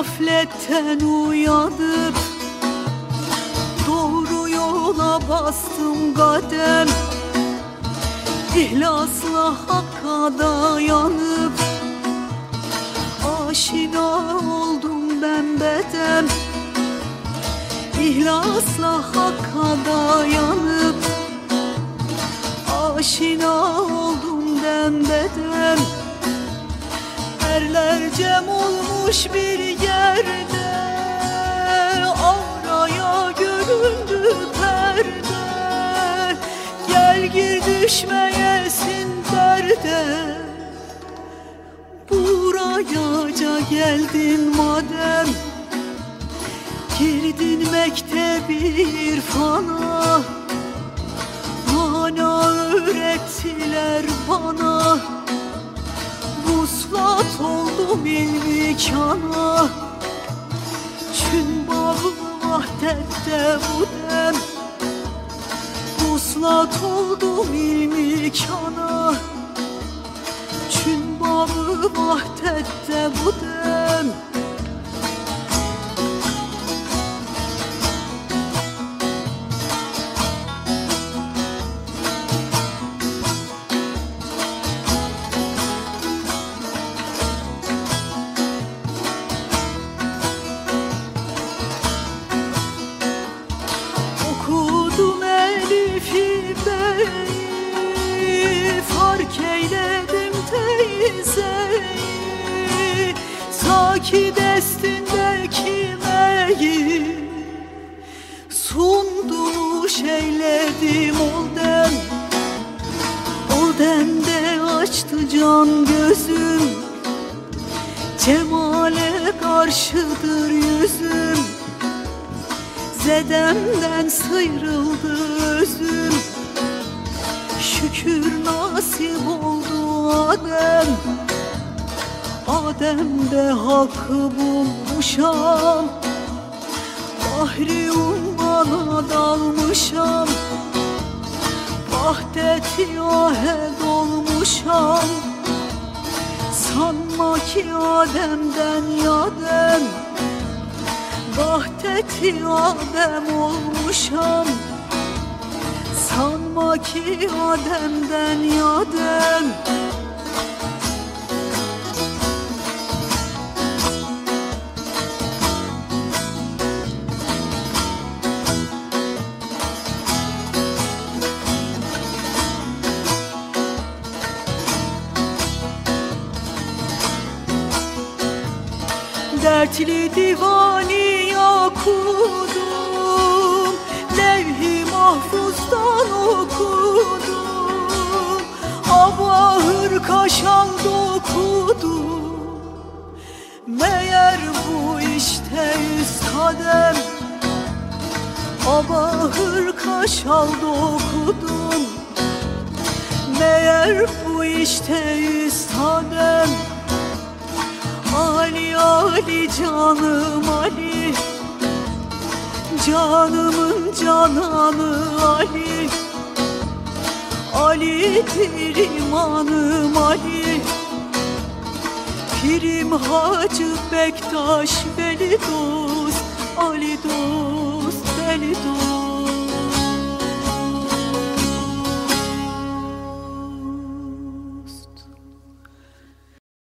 gafletten uyanıp Doğru yola bastım kadem İhlasla hakka dayanıp Aşina oldum ben bedem İhlasla hakka dayanıp Aşina oldum dem bedem Erler cem olmuş bir yerde Avraya göründü perde. Gel gir düşmeyesin derde. Buraya geldin madem. Girdin mektebi irfana Mana öğrettiler bana. Vuslat oldum ilmi kana Çün bağı vahdette bu dem. Vuslat oldum ilmi kana. Çün bağı vahdette bu Saki destindeki meyi Sunduruş eyledim ol dem Ol demde açtı can gözüm. Cemale karşıdır yüzüm. Zedemden sıyrıldı özüm. Şükür nasip oldu Adem Adem'de hakkı bulmuşam Bahri ummana dalmışam Vahdeti ahe dolmuşam. Sanma ki Adem'den yadem Vahdeti Adem olmuşam. Sanma ki Adem'den yadem Dertli divani okudum Levh-i mahfuzdan okudum Abahır kaşal dokudum. Meğer bu işte üstadem Abahır kaşal dokudum. Meğer bu işte üstadem Ali Ali canım Ali. Canımın cananı Ali. Ali'dir imanım Ali. Pirim Hacı Bektaş Veli dost Ali dost Veli dost